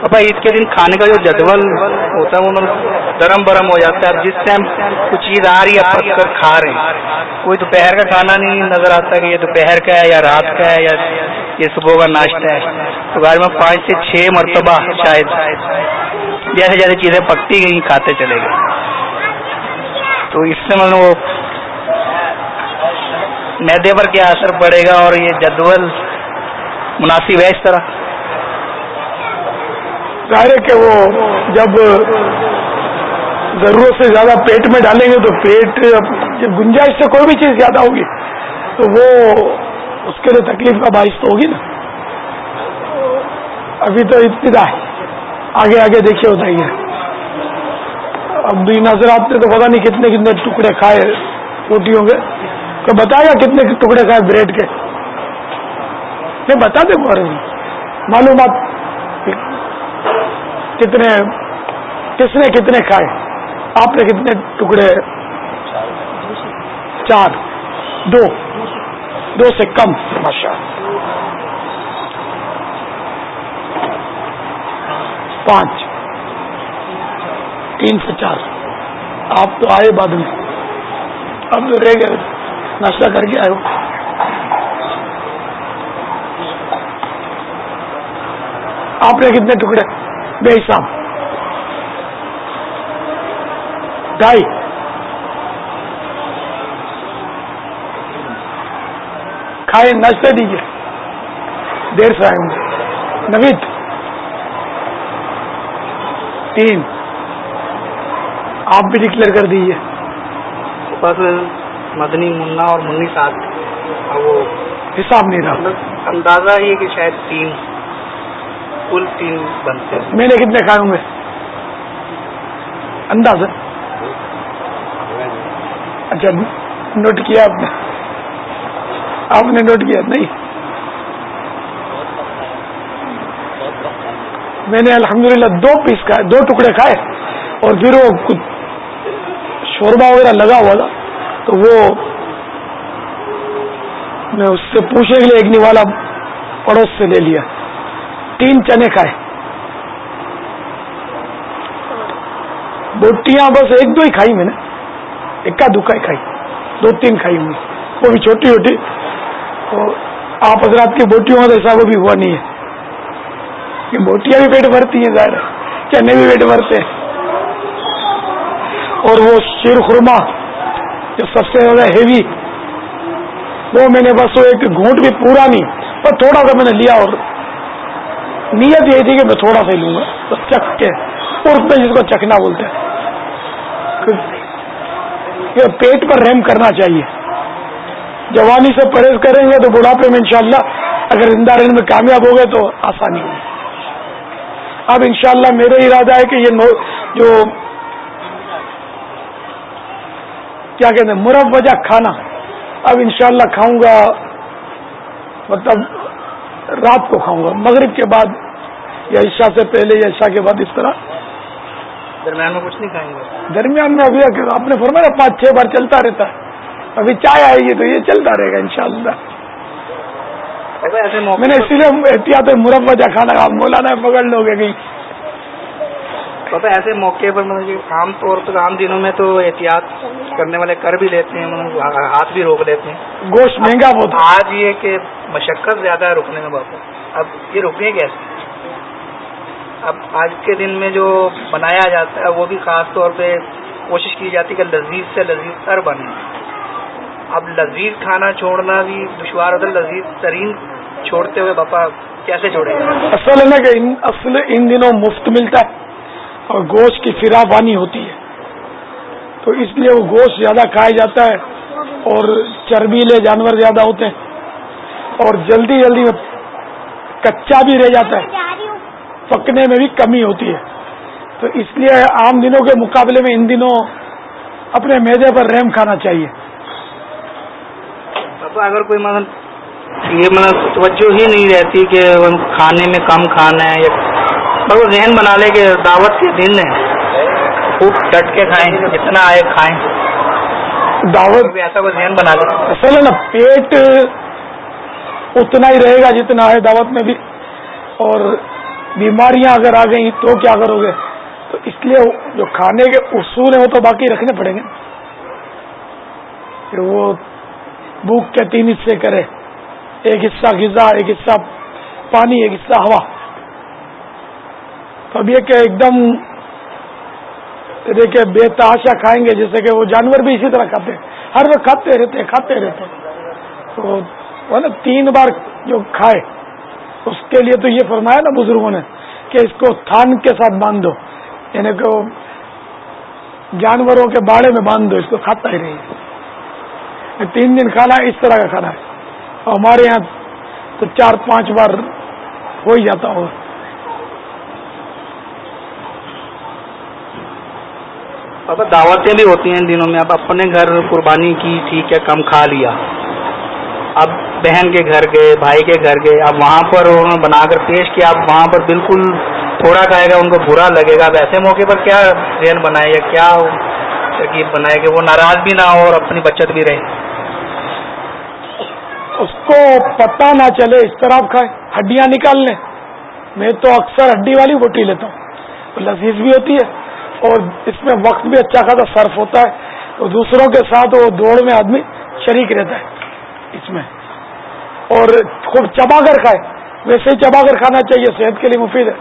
پاپا عید کے دن کھانے کا جو جدول ہوتا ہے وہ گرم برم ہو جاتا ہے۔ اب جس ٹائم کچھ چیز آ رہی ہے پک کر کھا رہے ہیں۔ کوئی دوپہر کا کھانا نہیں نظر آتا کہ یہ دوپہر کا ہے یا رات کا ہے یا یہ صبح کا ناشتہ ہے۔ تو گھر میں پانچ سے چھ مرتبہ شاید جیسے جیسے چیزیں پکتی گئی کھاتے چلے گئے۔ تو اس سے مطلب وہ میدے پر کیا اثر پڑے گا اور یہ جدول مناسب ہے اس طرح؟ ظاہر ہے کہ وہ جب ضرورت سے زیادہ پیٹ میں ڈالیں گے تو پیٹ جب گنجائش سے کوئی بھی چیز زیادہ ہوگی، تو وہ اس کے لیے تکلیف کا باعث تو ہوگی نا۔ ابھی تو ابتدا ہے۔ آگے آگے دیکھیے، بتائیے۔ اب بھی نظر آتے تو پتا نہیں کتنے کتنے ٹکڑے کھائے روٹیوں کے تو بتائے گا کتنے ٹکڑے کھائے بریڈ کے۔ نہیں، بتا دے معلومات۔ کتنے کس نے کتنے کھائے؟ آپ نے کتنے ٹکڑے؟ چار۔ دو۔ دو سے کم۔ ماشاء پانچ۔ تین سے چار۔ آپ تو آئے بعد میں۔ اب تو رہ گئے۔ ناشتہ کر کے آئے ہو۔ آپ نے کتنے ٹکڑے؟ بے حساب۔ ڈھائی کھائے ناشتہ دیجیے دیر سے آئے ہوں۔ نوید۔ تین۔ آپ بھی ڈکلیئر کر دیجیے بس مدنی منا اور منی ساتھ۔ وہ حساب نہیں رہا۔ اندازہ یہ کہ شاید تین۔ کل تین بنتے میں نے کتنے کھائے ہوں گے اندازہ اچھا نوٹ کیا آپ نے؟ آپ نے نوٹ کیا؟ نہیں۔ میں نے الحمدللہ دو پیس کھائے، دو ٹکڑے کھائے اور پھر وہ کچھ شوربا وغیرہ لگا ہوا تھا۔ تو وہ میں اس سے پوچھنے کے لیے ایک نوالا پڑوس سے لے لیا۔ تین چنے کھائے۔ بوٹیاں بس ایک دو ہی کھائی میں نے۔ اکا دکا ہی کھائی۔ دو تین کھائی ہوئی۔ وہ بھی چھوٹی چھوٹی آپ حضرات کی بوٹیوں کا ایسا وہ بھی ہوا نہیں ہے۔ کہ بوٹیاں بھی پیٹ بھرتی ہیں ظاہر چنے بھی پیٹ بھرتے ہیں۔ اور وہ شیر خورما جو سب سے زیادہ ہیوی وہ میں نے بس وہ ایک گھونٹ بھی پورا نہیں پر تھوڑا سا میں نے لیا اور نیت یہ تھی کہ میں تھوڑا سا ہی لوں گا، بس چکھ کے اور جس کو چکھنا بولتے ہیں۔ پیٹ پر رحم کرنا چاہیے۔ جوانی سے پرہیز کریں گے تو بڑھاپے میں انشاءاللہ اگر زندہ رہنے میں کامیاب ہو گئے تو آسانی ہوگی۔ اب انشاءاللہ شاء میرا ارادہ ہے کہ یہ جو کیا کہتے ہیں مرب وجہ کھانا، اب انشاءاللہ کھاؤں گا۔ مطلب رات کو کھاؤں گا۔ مغرب کے بعد یا عشاء سے پہلے یا عشاء کے بعد اس طرح۔ درمیان میں کچھ نہیں کھائیں گے؟ درمیان میں ابھی آپ نے فرمایا پانچ چھ بار چلتا رہتا ہے ابھی چائے آئے گی تو یہ چلتا رہے گا انشاءاللہ۔ میں نے اسی لیے احتیاط مربع کھانا مولانا پکڑ لو گے کہیں پتا ایسے موقع پر مطلب عام طور پر عام دنوں میں تو احتیاط کرنے والے کر بھی لیتے ہیں مطلب ہاتھ بھی روک لیتے ہیں۔ گوشت مہنگا بہت آج یہ کہ مشقت زیادہ ہے رکنے میں باپو اب یہ رکنے کیسے؟ اب آج کے دن میں جو بنایا جاتا ہے وہ بھی خاص طور پہ کوشش کی جاتی ہے کہ لذیذ سے لذیذ تر بنے۔ اب لذیذ کھانا چھوڑنا بھی دشوار ہوتا ہے لذیذ ترین چھوڑتے ہوئے باپا کیسے چھوڑے اصل ہے نا کہ اصل ان دنوں مفت ملتا ہے۔ اور گوشت کی فرا بانی ہوتی ہے۔ تو اس لیے وہ گوشت زیادہ کھایا جاتا ہے اور چربیلے جانور زیادہ ہوتے ہیں۔ اور جلدی جلدی میں کچا بھی رہ جاتا ہے۔ پکنے میں بھی کمی ہوتی ہے۔ تو اس لیے عام دنوں کے مقابلے میں ان دنوں اپنے میدے پر ریم کھانا چاہیے۔ اگر کوئی مطلب یہ مطلب توجہ ہی نہیں رہتی کہ کھانے میں کم کھانا ہے یا مطلب ذہن بنا لے کہ دعوت کے دن ہے خوب ڈٹ کے کھائیں جتنا آئے کھائیں۔ دعوت؟ ایسا کوئی ذہن بنا لے۔ اصل ہے نا پیٹ اتنا ہی رہے گا جتنا ہے دعوت میں بھی۔ اور بیماریاں اگر آ گئی تو کیا کرو گے؟ تو اس لیے جو کھانے کے اصول ہیں وہ تو باقی رکھنے پڑیں گے۔ کہ وہ بھوک کے تین حصے کرے۔ ایک حصہ غذا ایک حصہ پانی ایک حصہ ہوا۔ تو اب یہ کہ ایک دم دیکھے بے تحاشا کھائیں گے، جیسے کہ وہ جانور بھی اسی طرح کھاتے ہیں۔ ہر وقت کھاتے رہتے کھاتے رہتے تو وہ نا تین بار جو کھائے، اس کے لیے تو یہ فرمایا نا بزرگوں نے کہ اس کو تھان کے ساتھ باندھ دو یعنی کہ جانوروں کے باڑے میں باندھ دو اس کو کھاتا ہی رہی تین دن کھانا اس طرح کا کھانا ہے۔ اور ہمارے یہاں تو چار پانچ بار ہو ہی جاتا ہوگا۔ بابا دعوتیں بھی ہوتی ہیں ان دنوں میں، اب اپنے گھر قربانی کی، ٹھیک ہے، کم کھا لیا۔ اب بہن کے گھر گئے، بھائی کے گھر گئے، اب وہاں پر انہوں نے بنا کر پیش کیا، اب وہاں پر بالکل تھوڑا کھائے گا، ان کو برا لگے گا۔ اب ایسے موقع پر کیا ذہن بنائے یا کیا ترکیب بنائے کہ وہ ناراض بھی نہ ہو اور اپنی بچت بھی رہے؟ اس کو پتہ نہ چلے، اس طرح کھائے ہڈیاں نکال لیں۔ میں تو اکثر ہڈی والی بوٹی لیتا ہوں، لذیذ بھی ہوتی ہے۔ اور اس میں وقت بھی اچھا خاصا صرف ہوتا ہے تو دوسروں کے ساتھ وہ دوڑ میں آدمی شریک رہتا ہے اس میں۔ اور خوب چبا کر کھائے۔ ویسے ہی چبا کر کھانا چاہیے، صحت کے لیے مفید ہے۔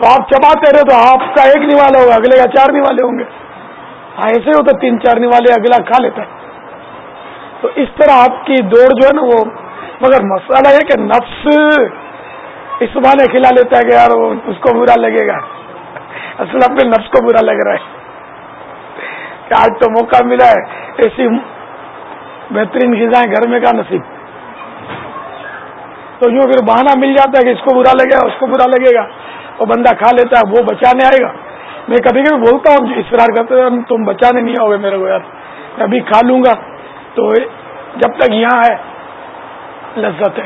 تو آپ چباتے رہے تو آپ کا ایک نوالا ہوگا، اگلے کا چار نوالے ہوں گے۔ ہاں ایسے ہوتا تین چار نوالے اگلا کھا لیتا ہے۔ تو اس طرح آپ کی دوڑ جو ہے نا وہ، مگر مسئلہ ہے کہ نفس اس بہانے کھلا لیتا ہے کہ یار اس کو برا لگے گا۔ اصل اپنے نفس کو برا لگ رہا ہے۔ کہ آج تو موقع ملا ہے، ایسی بہترین غذائیں گھر میں کا نصیب۔ تو یوں پھر بہانہ مل جاتا ہے کہ اس کو برا لگے گا اس کو برا لگے گا۔ وہ بندہ کھا لیتا ہے، وہ بچانے آئے گا۔ میں کبھی کبھی بولتا ہوں اسرار کرتے تم بچانے نہیں آؤ گے میرے کو یار۔ میں ابھی کھا لوں گا۔ تو جب تک یہاں ہے، لذت ہے۔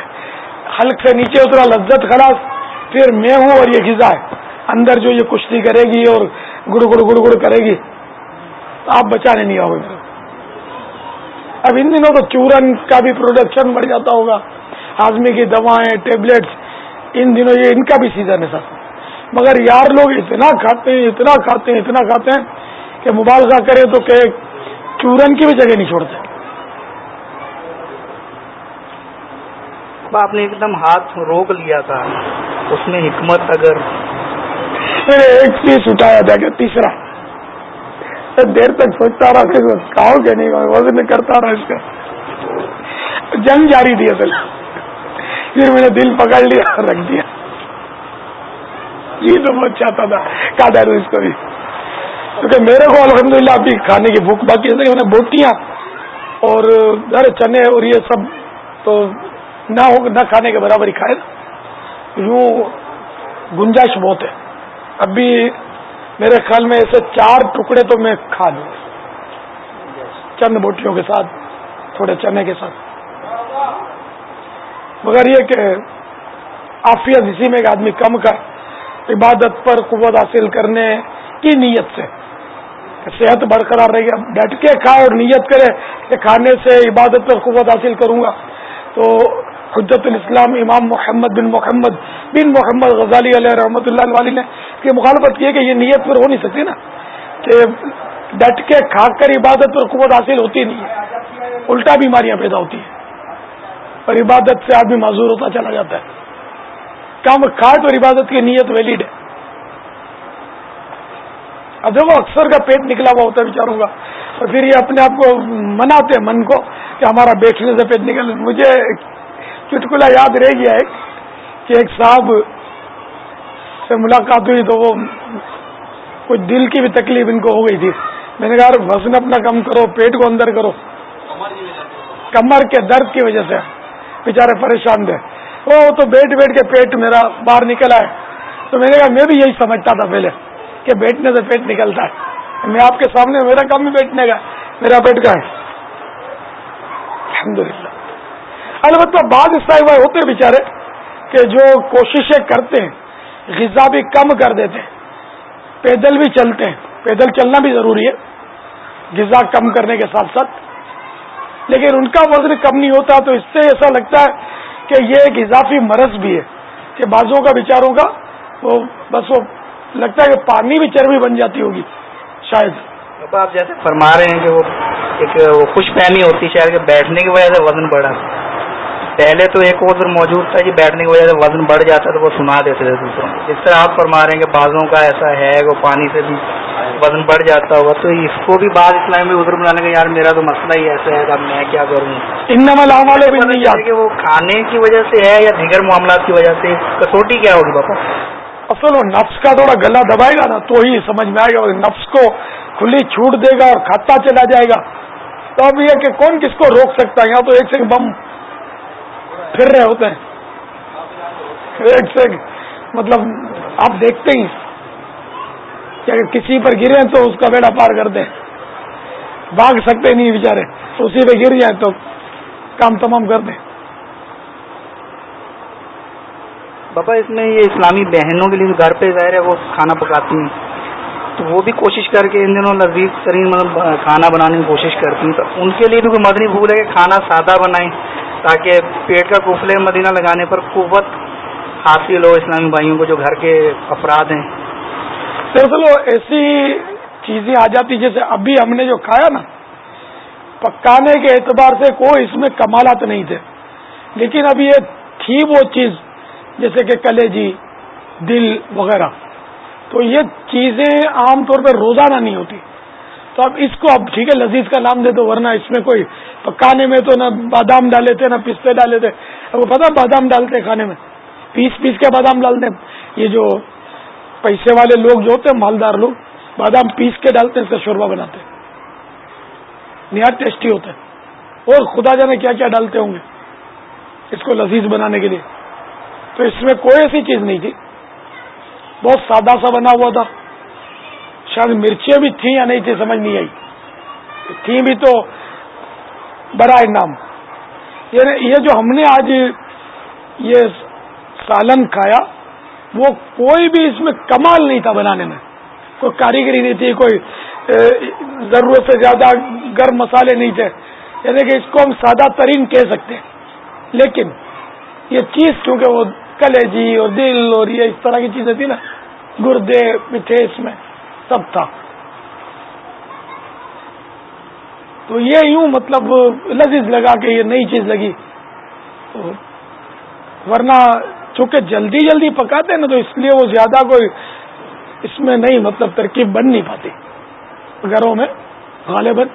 حلق سے نیچے اترا، لذت خلاص۔ پھر میں ہوں اور یہ غذا ہے۔ اندر جو یہ کشتی کرے گی اور گڑ گڑ گڑ گڑ کرے گی، آپ بچانے نہیں آؤ گے۔ اب ان دنوں تو چورن کا بھی پروڈکشن بڑھ جاتا ہوگا۔ ہاضمے کی دوائیں ٹیبلٹس ان دنوں یہ ان کا بھی سیزن ہے سر مگر یار لوگ اتنا کھاتے ہیں، اتنا کھاتے ہیں، اتنا کھاتے ہیں کہ مبالغہ کرے تو کہ چورن کی بھی جگہ نہیں چھوڑتے۔ آپ نے ایک دم ہاتھ روک لیا تھا۔ اس میں حکمت اگر پھر ایک پیس اٹھایا جا کے تیسرا۔ دیر تک سوچتا رہا کہ کھاؤ کہ نہیں وزن کرتا رہا اس کا۔ جنگ جاری تھی اصل۔ پھر میں نے دل پکڑ لیا، رکھ دیا۔ یہ تو بہت چاہتا تھا۔ کاٹا اس کو بھی۔ کیونکہ میرے کو الحمدللہ للہ ابھی کھانے کی بھوک باقی میں نے بوٹیاں اور ارے چنے اور یہ سب تو نہ ہو، نہ کھانے کے برابر ہی کھائے۔ یوں گنجائش بہت ہے۔ ابھی میرے خیال میں ایسے چار ٹکڑے تو میں کھا لوں۔ چند بوٹیوں کے ساتھ، تھوڑے چنے کے ساتھ۔ مگر یہ کہ آفیت اسی میں ایک آدمی کم کر، عبادت پر قوت حاصل کرنے کی نیت سے۔ صحت برقرار رہے گی ڈٹ کے کھائے اور نیت کرے کہ کھانے سے عبادت پر قوت حاصل کروں گا۔ تو حجت الاسلام امام محمد بن محمد بن محمد غزالی علیہ رحمۃ اللہ علیہ نے کی مخالفت کی کہ یہ نیت پر ہو نہیں سکتی نا، کہ ڈٹ کے کھا کر عبادت پر قوت حاصل ہوتی نہیں ہے۔ الٹا بیماریاں پیدا ہوتی ہیں۔ اور عبادت سے آدمی معذور ہوتا چلا جاتا ہے۔ کم کھاٹ اور عبادت کی نیت ویلڈ ہے۔ اب دیکھو، اکثر کا پیٹ نکلا ہوا ہوتا ہے بیچاروں کا۔ اور پھر یہ اپنے آپ کو مناتے ہیں، من کو، کہ ہمارا بیٹھنے سے پیٹ نکل، مجھے چٹکلا یاد رہ گیا ہے کہ ایک صاحب سے ملاقات ہوئی تو وہ کچھ دل کی بھی تکلیف ان کو ہو گئی تھی۔ میں نے کہا وزن اپنا کم کرو، پیٹ کو اندر کرو۔ کمر کے درد کی وجہ سے۔ بےچارے پریشان تھے۔ وہ تو بیٹھ بیٹھ کے پیٹ میرا باہر نکلا ہے تو میں نے کہا، میں بھی یہی سمجھتا تھا پہلے کہ بیٹھنے سے پیٹ نکلتا ہے۔ میں آپ کے سامنے، میرا کام بھی بیٹھنے کا میرا پیٹ کا ہے۔ الحمدللہ۔ البتہ بعض اس ہوتے ہیں بےچارے کہ جو کوششیں کرتے ہیں، غذا بھی کم کر دیتے ہیں، پیدل بھی چلتے ہیں، پیدل چلنا بھی ضروری ہے، غذا کم کرنے کے ساتھ ساتھ۔ لیکن ان کا وزن کم نہیں ہوتا تو اس سے ایسا لگتا ہے کہ یہ ایک اضافی مرض بھی ہے کہ بعضوں کا بیچاروں کا وہ بس وہ لگتا ہے کہ پانی بھی چربی بن جاتی ہوگی، شاید۔ آپ جیسے فرما رہے ہیں کہ وہ ایک خوش فہمی ہوتی شاید کہ بیٹھنے کی وجہ سے وزن بڑھا۔ پہلے تو ایک عذر موجود تھا کہ بیٹھنے کی وجہ سے وزن بڑھ جاتا تو وہ سنا دیتے تھے دوسروں جس طرح آپ فرما رہے ہیں کہ بازوں کا ایسا ہے وہ پانی سے بھی وزن بڑھ جاتا ہوگا تو اس کو بھی بعض اسلام میں عذر بنانے کا یار میرا تو مسئلہ ہی ایسا ہے اب میں کیا کروں؟ کہ وہ کھانے کی وجہ سے ہے یا دیگر معاملات کی وجہ سے کسوٹی کیا ہوگی باپا اصل وہ نفس کا تھوڑا گلا دبائے گا نا تو ہی سمجھ میں آئے گا نفس کو کھلی چھوٹ دے گا اور کھاتا چلا جائے گا۔ تو اب یہ کہ کون کس کو روک سکتا ہے؟ یہاں تو ایک سے بم پھر رہے ہوتے ہیں۔ ایک سے مطلب آپ دیکھتے ہی کہ اگر کسی پر گرے تو اس کا بیڑا پار کر دیں۔ بھاگ سکتے نہیں بےچارے اسی پہ گر جائیں تو کام تمام کر دیں۔ پاپا اس میں یہ اسلامی بہنوں کے لیے گھر پہ ظاہر ہے، وہ کھانا پکاتی ہیں۔ تو وہ بھی کوشش کر کے ان دنوں لذیذ ترین مطلب کھانا بنانے کی کوشش کرتی ہیں۔ تو ان کے لیے بھی کوئی مدنی بھول ہے کہ کھانا سادہ بنائیں؟ تاکہ پیٹ کا کفلے مدینہ لگانے پر قوت حاصل ہو اسلامی بھائیوں کو جو گھر کے افراد ہیں۔ دراصل ایسی چیزیں آ جاتی جیسے ابھی ہم نے جو کھایا نا، پکانے کے اعتبار سے کوئی اس میں کمالات نہیں تھے۔ لیکن اب یہ تھی وہ چیز، جیسے کہ کلیجی، دل وغیرہ۔ تو یہ چیزیں عام طور پہ روزانہ نہیں ہوتی۔ تو اب اس کو اب ٹھیک ہے، لذیذ کا نام دے دو، ورنہ اس میں کوئی پکانے میں تو نہ بادام ڈالے تھے، نہ پستے ڈالے تھے۔ اب وہ پتا بادام ڈالتے کھانے میں۔ پیس پیس کے بادام ڈالتے یہ جو پیسے والے لوگ جو ہوتے ہیں، مالدار لوگ، بادام پیس کے ڈالتے ہیں، اس کا شوربہ بناتے نہایت ٹیسٹی ہوتے ہیں اور خدا جانے کیا کیا ڈالتے ہوں گے اس کو لذیذ بنانے کے لیے۔ تو اس میں کوئی ایسی چیز نہیں تھی۔ بہت سادہ سا بنا ہوا تھا۔ شاید مرچیں بھی تھیں یا نہیں تھی سمجھ نہیں آئی۔ تھیں بھی تو بڑا نام۔ یعنی یہ جو ہم نے آج یہ سالن کھایا، وہ کوئی بھی اس میں کمال نہیں تھا بنانے میں۔ کوئی کاریگری نہیں تھی، کوئی ضرورت سے زیادہ گرم مسالے نہیں تھے۔ یعنی کہ اس کو ہم سادہ ترین کہہ سکتے ہیں۔ لیکن یہ چیز، کیونکہ وہ کلیجی اور دل اور یہ اس طرح کی چیزیں تھی نا، گردے، میٹھے اس میں۔ سب تھا تو یہ یوں مطلب لذیذ لگا کہ یہ نئی چیز لگی۔ ورنہ چونکہ جلدی جلدی پکاتے ہیں نا، تو اس لیے وہ زیادہ کوئی اس میں نہیں مطلب ترکیب بن نہیں پاتی۔ گھروں میں غالباً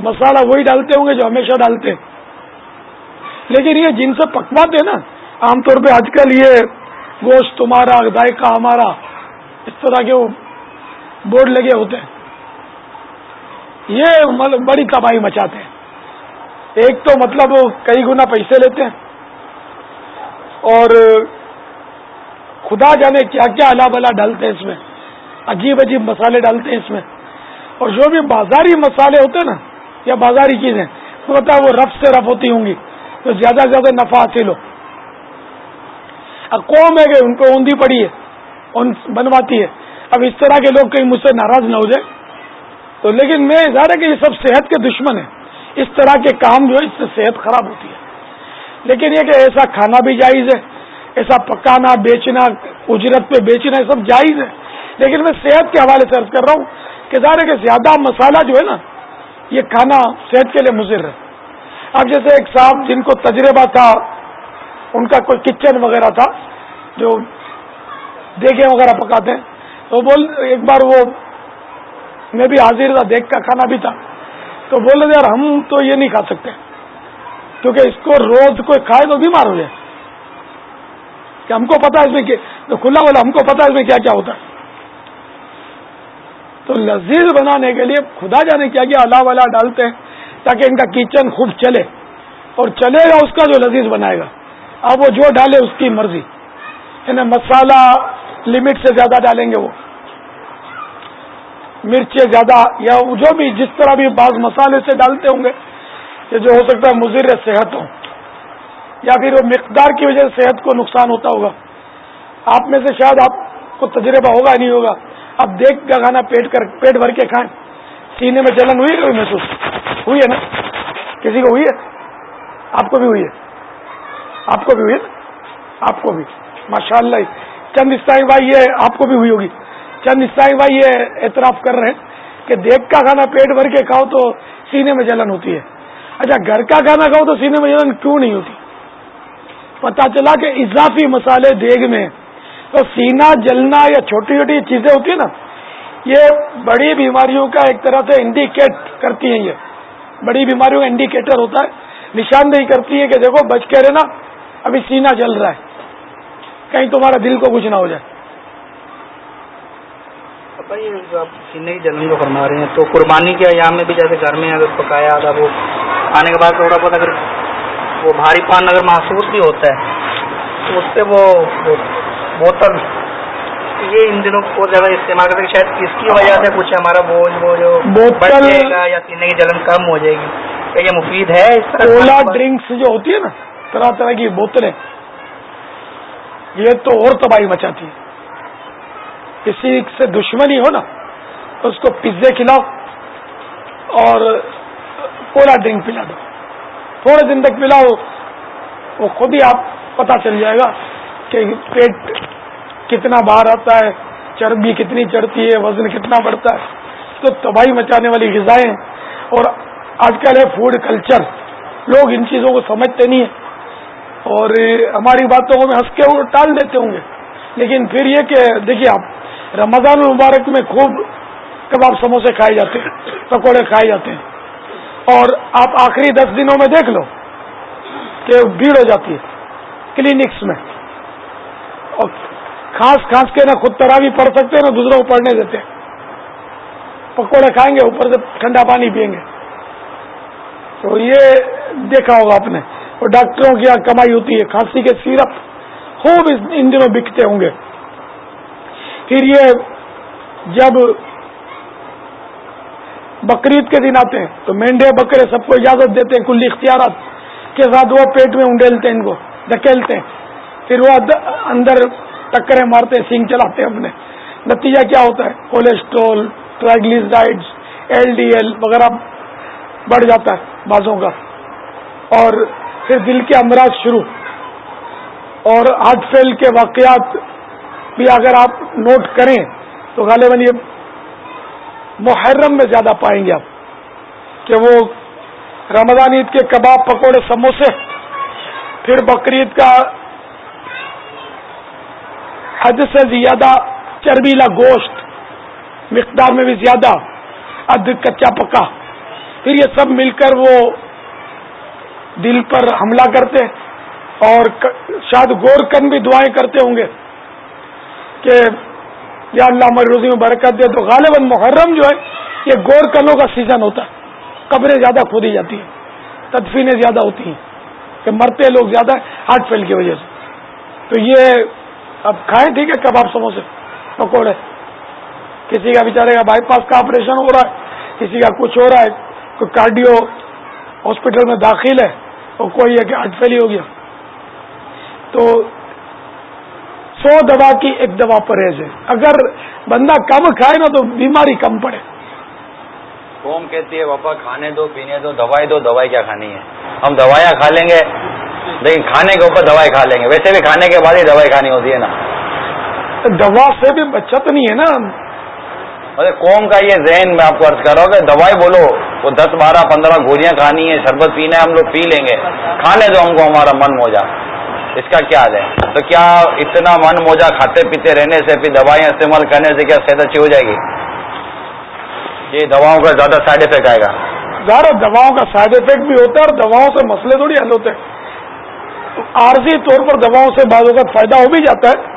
مسالہ وہی ڈالتے ہوں گے جو ہمیشہ ڈالتے ہیں۔ لیکن یہ جن سے پکواتے ہیں نا، عام طور پہ آج کل یہ گوشت تمہارا، ذائقہ ہمارا، اس طرح کے وہ بورڈ لگے ہوتے ہیں۔ یہ مطلب بڑی تباہی مچاتے ہیں۔ ایک تو مطلب کئی گنا پیسے لیتے ہیں۔ اور خدا جانے کیا کیا اللہ بلا ڈالتے ہیں اس میں۔ عجیب عجیب مسالے ڈالتے ہیں اس میں۔ اور جو بھی بازاری مسالے ہوتے ہیں نا، یا بازاری چیزیں تو بتا وہ رف سے رف ہوتی ہوں گی۔ تو زیادہ سے زیادہ نفع حاصل ہو۔ قوم ہے کہ ان کو اوندھی پڑی ہے بنواتی ہے۔ اب اس طرح کے لوگ کہیں مجھ سے ناراض نہ ہو جائے تو لیکن میں اظہار ہے کہ یہ سب صحت کے دشمن ہیں۔ اس طرح کے کام جو ہے، اس سے صحت خراب ہوتی ہے۔ لیکن یہ کہ ایسا کھانا بھی جائز ہے، ایسا پکانا، بیچنا، اجرت پہ بیچنا، یہ سب جائز ہے۔ لیکن میں صحت کے حوالے سے عرض کر رہا ہوں کہ ظاہر ہے کہ زیادہ مسالہ جو ہے نا، یہ کھانا صحت کے لیے مضر ہے۔ اب جیسے ایک صاحب جن کو تجربہ تھا، ان کا کوئی کچن وغیرہ تھا، جو دیکھے وغیرہ پکاتے ہیں تو بول، ایک بار وہ میں بھی حاضر تھا، دیکھ کا کھانا بھی تھا۔ تو بول رہے یار، ہم تو یہ نہیں کھا سکتے۔ کیونکہ اس کو روز کوئی کھائے تو بیمار ہو جائے۔ کہ ہم کو پتا اس میں تو کھلا بولا، ہم کو پتا اس میں کیا کیا ہوتا ہے؟ تو لذیذ بنانے کے لیے خدا جانے کیا کیا اللہ والا ڈالتے ہیں، تاکہ ان کا کچن خوب چلے۔ اور چلے گا اس کا جو لذیذ بنائے گا۔ اب وہ جو ڈالے اس کی مرضی۔ یعنی مسالہ لمٹ سے زیادہ ڈالیں گے وہ۔ مرچیں زیادہ یا جو بھی جس طرح بھی بعض مسالے سے ڈالتے ہوں گے کہ جو ہو سکتا ہے مضر صحت ہو۔ یا پھر وہ مقدار کی وجہ سے صحت کو نقصان ہوتا ہوگا۔ آپ میں سے شاید آپ کو تجربہ ہوگا نہیں ہوگا۔ اب دیکھ کا کھانا، پیٹ کر، پیٹ بھر کے کھائیں۔ سینے میں جلن ہوئی کوئی محسوس؟ ہوئی ہے نا؟ کسی کو ہوئی ہے؟ آپ کو بھی ہوئی ہے۔ آپ کو بھی ہوئی ہے آپ کو بھی۔ ماشاء اللہ چند اسلائی بھائی یہ آپ کو بھی ہوئی ہوگی۔ چند اسلائی بھائی یہ اعتراف کر رہے ہیں کہ دیکھ کا کھانا پیٹ بھر کے کھاؤ تو سینے میں جلن ہوتی ہے۔ اچھا گھر کا کھانا کھاؤ تو سینے میں جلن کیوں نہیں ہوتی؟ پتا چلا کہ اضافی مسالے دیگ میں۔ تو سینا، جلنا یا چھوٹی چھوٹی چیزیں ہوتی ہیں نا، یہ بڑی بیماریوں کا ایک طرح سے انڈیکیٹ کرتی ہیں یہ۔ بڑی بیماریوں کا انڈیکیٹر ہوتا ہے۔ نشاندہی کرتی ہے کہ دیکھو، بچ کے رہنا، ابھی سینا جل رہا ہے۔ کہیں تمہارا دل کو کچھ نہ ہو جائے۔ جو آپ سینے کی جلن کو فرما رہے ہیں۔ تو قربانی کے ایام میں بھی جیسے گھر میں اگر پکایا تھا وہ کھانے کے بعد تھوڑا بہت اگر وہ بھاری پان اگر محسوس بھی ہوتا ہے تو اس سے وہ بوتل یہ ان دنوں کو زیادہ استعمال کرتے شاید اس کی وجہ سے کچھ ہمارا بوجھ وہ جو بوتل گا یا سینے کی جلن کم ہو جائے گی۔ کیا یہ مفید ہے اس طرح ڈرنکس جو ہوتی ہے نا طرح طرح کی بوتلیں یہ تو اور تباہی مچاتی ہے۔ کسی سے دشمنی ہو نا، اس کو پیزے کھلاؤ اور کولا ڈرنک پلا دو۔ تھوڑے دن تک پلاؤ، وہ خود ہی آپ پتا چل جائے گا کہ پیٹ کتنا باہر آتا ہے، چربی کتنی چڑھتی ہے، وزن کتنا بڑھتا ہے۔ تو تباہی مچانے والی غذائیں اور آج کل ہے فوڈ کلچر لوگ ان چیزوں کو سمجھتے نہیں ہیں۔ اور ہماری باتوں کو میں ہنس کے ٹال دیتے ہوں گے۔ لیکن پھر یہ کہ دیکھیے آپ رمضان المبارک میں خوب کباب سموسے کھائے جاتے ہیں، پکوڑے کھائے جاتے ہیں۔ اور آپ آخری دس دنوں میں دیکھ لو کہ بھیڑ ہو جاتی ہے کلینکس میں۔ اور کھانس کھانس کے نہ خود طرح بھی پڑھ سکتے ہیں نہ دوسروں کو پڑھنے دیتے۔ پکوڑے کھائیں گے، اوپر سے ٹھنڈا پانی پئیں گے۔ تو یہ دیکھا ہوگا آپ نے۔ اور ڈاکٹروں کی یہاں کمائی ہوتی ہے، کھانسی کے سیرپ خوب ان دنوں بکتے ہوں گے۔ پھر یہ جب بقرعید کے دن آتے ہیں، تو مینڈے بکرے سب کو اجازت دیتے ہیں کل اختیارات کے ساتھ وہ پیٹ میں انڈیلتے ہیں، ان کو دھکیلتے ہیں۔ پھر وہ اندر ٹکرے مارتے ہیں، سینگ چلاتے ہیں اپنے۔ نتیجہ کیا ہوتا ہے؟ Cholesterol triglycerides L D L وغیرہ بڑھ جاتا ہے بازوں کا۔ اور پھر دل کے امراض شروع۔ اور ہارٹ فیل کے واقعات بھی اگر آپ نوٹ کریں تو غالباً یہ محرم میں زیادہ پائیں گے آپ کہ وہ رمضان عید کے کباب، پکوڑے، سموسے، پھر بقرعید کا حد سے زیادہ چربیلا گوشت، مقدار میں بھی زیادہ ادھ کچا پکا، پھر یہ سب مل کر وہ دل پر حملہ کرتے اور شاید غور کن بھی دعائیں کرتے ہوں گے۔ کہ یا اللہ ہماری روزی میں برکت دے، تو غالباً محرم جو ہے، یہ گور کنوں کا سیزن ہوتا ہے۔ قبریں زیادہ کھودی جاتی ہیں، تدفینیں زیادہ ہوتی ہیں کہ مرتے لوگ زیادہ ہارٹ فیل کی وجہ سے۔ تو یہ اب کھائیں، ٹھیک ہے، کباب، سموسے، پکوڑے۔ کسی کا بیچارے کا بائی پاس کا آپریشن ہو رہا ہے، کسی کا کچھ ہو رہا ہے، کوئی کارڈیو ہاسپٹل میں داخل ہے، اور کوئی ہے کہ ہارٹ فیل ہی ہو گیا۔ تو سو دوا کی ایک دوا پرہیز ہے۔ اگر بندہ کم کھائے نا تو بیماری کم پڑے۔ قوم کہتی ہے پاپا کھانے دو پینے دو دوائی دو دوائی کیا کھانی ہے؟ ہم دوائیاں کھا لیں گے لیکن کھانے کے اوپر دوائی کھا لیں گے۔ ویسے بھی کھانے کے بعد ہی دوائی کھانی ہوتی ہے نا۔ دوا سے بھی بچت نہیں ہے نا۔ ارے قوم کا یہ ذہن میں آپ کو ارض کر رہا ہوں کہ دوائی بولو وہ دس بارہ پندرہ گولیاں کھانی ہے شربت پینا ہے ہم لوگ پی لیں گے۔ کھانے دو ہم کو ہمارا من ہو جا اس کا کیا حال ہے؟ تو کیا اتنا من موجہ کھاتے پیتے رہنے سے پھر دوائیاں استعمال کرنے سے کیا صحت اچھی ہو جائے گی؟ یہ دواؤں کا زیادہ سائڈ افیکٹ آئے گا۔ زیادہ دواؤں کا سائڈ افیکٹ بھی ہوتا ہے اور دواؤں سے مسئلے تھوڑی حل ہوتے ہیں۔ عارضی طور پر دواؤں سے بعض اوقات فائدہ ہو بھی جاتا ہے۔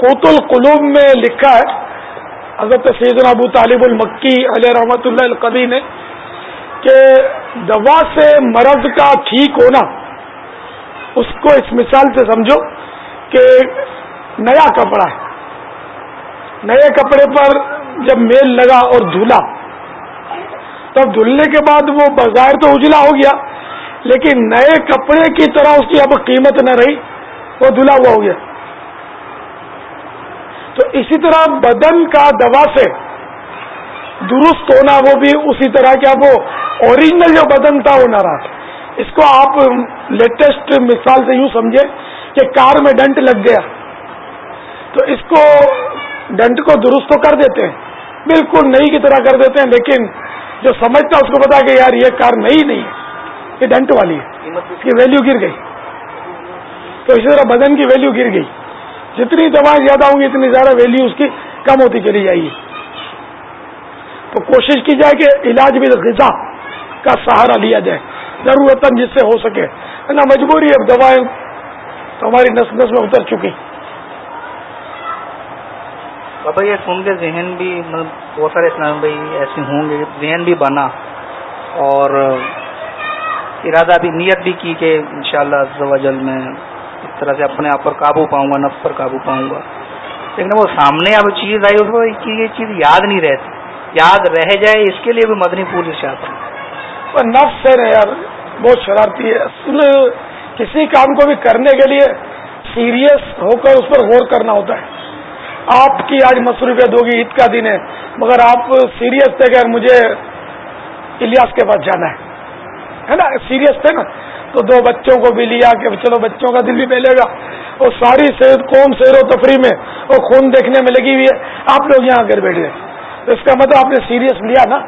کوت القلوب میں لکھا ہے، حضرت سیدنا ابو طالب المکی علیہ رحمۃ اللہ القدی نے کہ دوا سے مرض کا ٹھیک ہونا اس کو اس مثال سے سمجھو کہ نیا کپڑا ہے۔ نئے کپڑے پر جب میل لگا اور دھلا تب دھلنے کے بعد وہ بظاہر تو اجلا ہو گیا، لیکن نئے کپڑے کی طرح اس کی اب قیمت نہ رہی، وہ دھلا ہوا ہو گیا۔ تو اسی طرح بدن کا دوا سے درست ہونا وہ بھی اسی طرح کا وہ اوریجنل جو بدن تھا وہ نہ رہا۔ اس کو آپ لیٹسٹ مثال سے یوں سمجھے کہ کار میں ڈنٹ لگ گیا تو اس کو ڈنٹ کو درست تو کر دیتے ہیں، بالکل نئی کی طرح کر دیتے ہیں، لیکن جو سمجھتا اس کو پتا کہ یار یہ کار نئی نہیں ہے، یہ ڈنٹ والی ہے، اس کی ویلیو گر گئی۔ تو اسی طرح بدن کی ویلیو گر گئی۔ جتنی دوائیں زیادہ ہوں گی، اتنی زیادہ ویلیو اس کی کم ہوتی چلی جائے گی۔ تو کوشش کی جائے کہ علاج بھی غذا کا سہارا لیا جائے ضرورت جس سے ہو سکے۔ نہ مجبوری اب دوائیں تو ہماری نس نس میں اتر چکی۔ بابا، یہ سن کے ذہن بھی مطلب بہت سارے اسلام بھائی ایسے ہوں گے، ذہن بھی بنا۔ اور ارادہ بھی، نیت بھی کی کہ انشاءاللہ شاء اللہ میں اس طرح سے اپنے آپ پر قابو پاؤں گا، نفس پر قابو پاؤں گا۔ لیکن وہ سامنے اب چیز آئی، اس کو یہ چیز یاد نہیں رہتی۔ یاد رہ جائے، اس کے لیے بھی مدنی پور شاپ نفس ہے نا یار بہت شرارتی ہے۔ اصل کسی کام کو بھی کرنے کے لیے سیریس ہو کر اس پر غور کرنا ہوتا ہے۔ آپ کی آج مصروفیت ہوگی عید کا دن ہے مگر آپ سیریس تھے کہ مجھے الیاس کے پاس جانا ہے۔ نا؟ سیریس تھے نا؟ تو دو بچوں کو بھی لیا کہ چلو بچوں کا دل بھی پہلے گا اور ساری صحت قوم سیر و تفریح میں اور خون دیکھنے میں لگی ہوئی ہے۔ آپ لوگ یہاں کر بیٹھے۔ تو اس کا مطلب آپ نے سیریس لیا نا؟